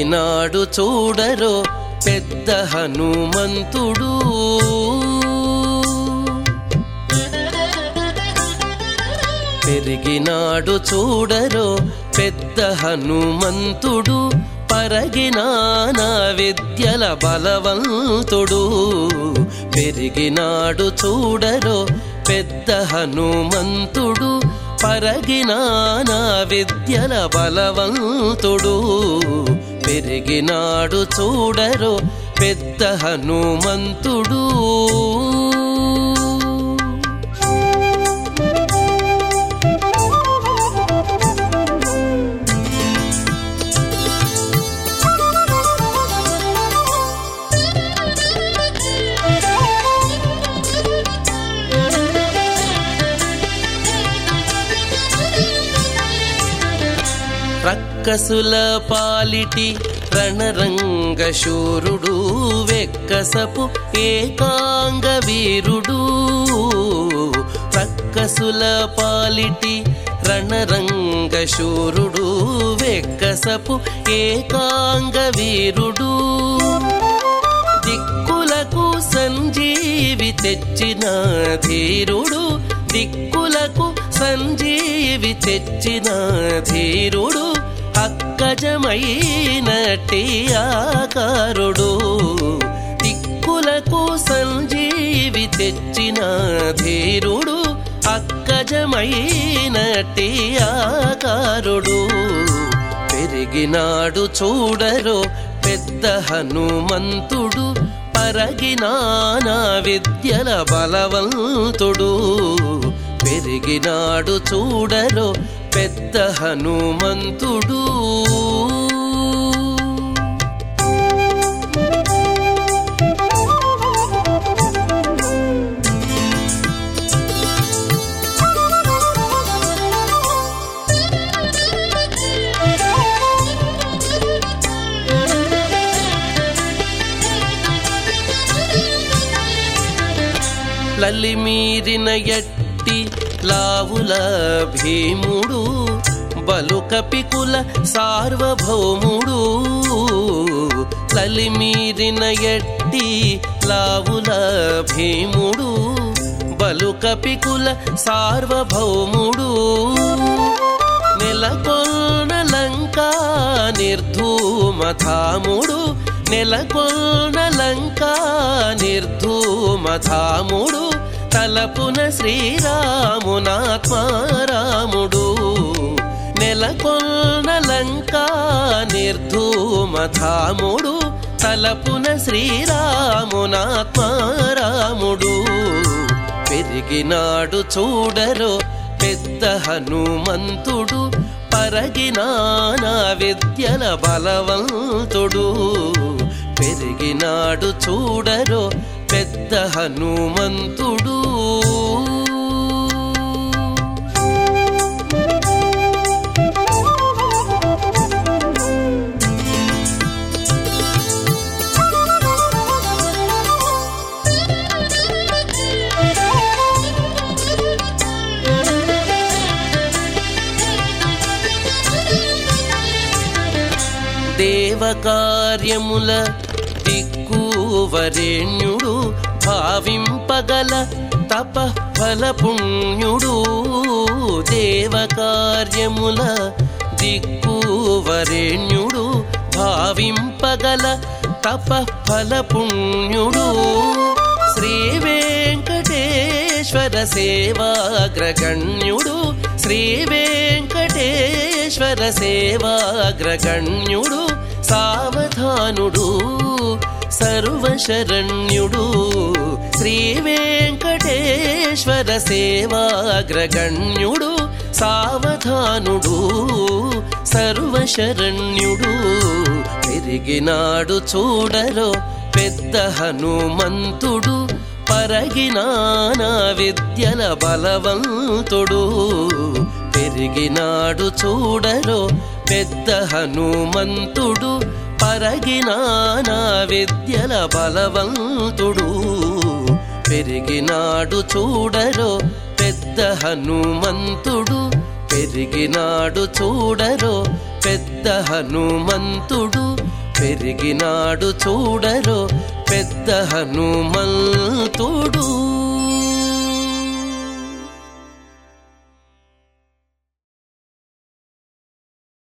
పెరిగినాడు చూడరో పెద్ద హనుమంతుడు. పెరిగినాడు చూడరో పెద్ద హనుమంతుడు. పరగినానా విద్యల బలవంతుడు. పెరిగినాడు చూడరో పెద్ద హనుమంతుడు. పరగినానా విద్యల బలవంతుడు. పెరిగినాడు చూడరు పెద్ద హనుమంతుడు. రక్కసుల పాలిటి రణరంగశూరుడు వెక్కసపు ఏకాంగ వీరుడు. రక్కసుల పాలిటి రణరంగశూరుడు వెక్కసపు ఏకాంగ వీరుడు. దిక్కులకు సంజీవి తెచ్చిన ధీరుడు దిక్కులకు సంజీవి తెచ్చిన ధీరుడు. అక్కజమైనటి ఆకారుడు దిక్కులకు సంజీవి తెచ్చిన ధీరుడు అక్కజమైనటి ఆకారుడు. పెరిగినాడు చూడరు పెద్ద హనుమంతుడు పరగినానా విద్యల బలవంతుడు. పెరిగినాడు చూడరు పెద్ద హనుమంతుడు. లలిమీరిన ఎట్టి లావుల భీముడు బలు కపికుల సార్వభౌముడు. లలిమీరిన ఎట్టి లావుల భీముడు బలు కపికుల సార్వభౌముడు. నెలకొన్న లంకా నిర్ధూమధాముడు నెలకొన్న లంకా నిర్ధూమధాముడు తలపున శ్రీరామునాత్మారాముడు నెలకొన్న లంకా నిర్ధూమధాముడు తలపున శ్రీరామునాత్మారాముడు పెరిగినాడు చూడరో పెద్ద హనుమంతుడు. పరగినానా విద్యల బలవంతుడు. పెరిగినాడు చూడరో పెద్ద హనుమంతుడు. దేవకార్యముల దిక్కువరేణ్యుడు భావింపగల తపఫల పుణ్యుడు దేవకార్యముల దిక్కువరేణ్యుడు భావింపగల తపఫల పుణ్యుడు శ్రీ వెంకటేశ్వర సేవాగ్రగణ్యుడు శ్రీ వెంకటేశ్వర సేవాగ్రగణ్యుడు సావధానుడు సర్వశరణ్యుడు. శ్రీ వెంకటేశ్వర సేవాగ్రగణ్యుడు సావధానుడు సర్వశరణ్యుడు. పెరిగినాడు చూడరో పెద్ద హనుమంతుడు పరగినానా విద్యల బలవంతుడు. పెరిగినాడు చూడరో పెద్ద హనుమంతుడు పరగినానా విద్యల బలవంతుడు. పెరిగినాడు చూడరో పెద్ద హనుమంతుడు. పెరిగినాడు చూడరో పెద్ద హనుమంతుడు. పెరిగినాడు చూడరో పెద్ద హనుమంతుడు.